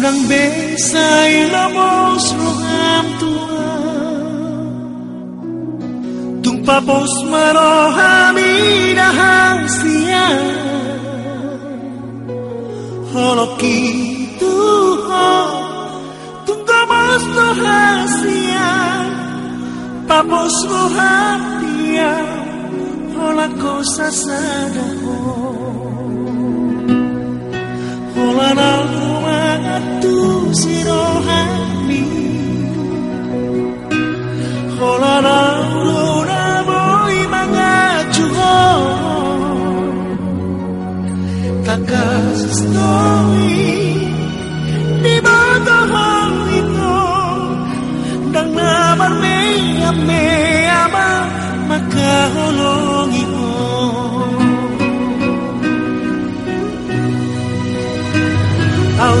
Unang besay lamos rohan tua. Tung papos marohami na hangsia Holoki tuho Tung kamas no hasia Papos rohan hapia Hola cosa sana Hola bekas story di matahang ito Dang nabar mea mea ma makahulong ito Ang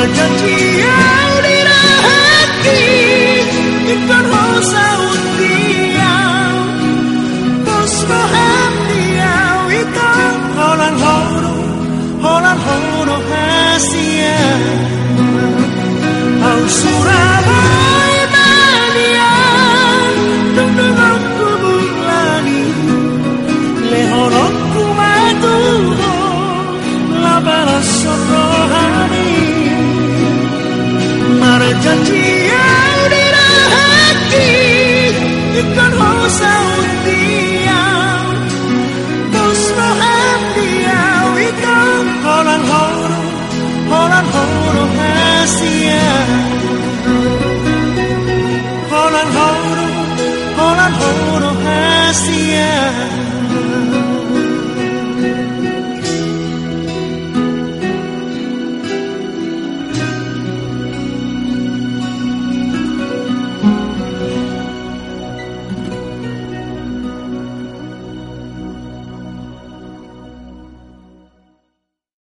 berjanji Oh.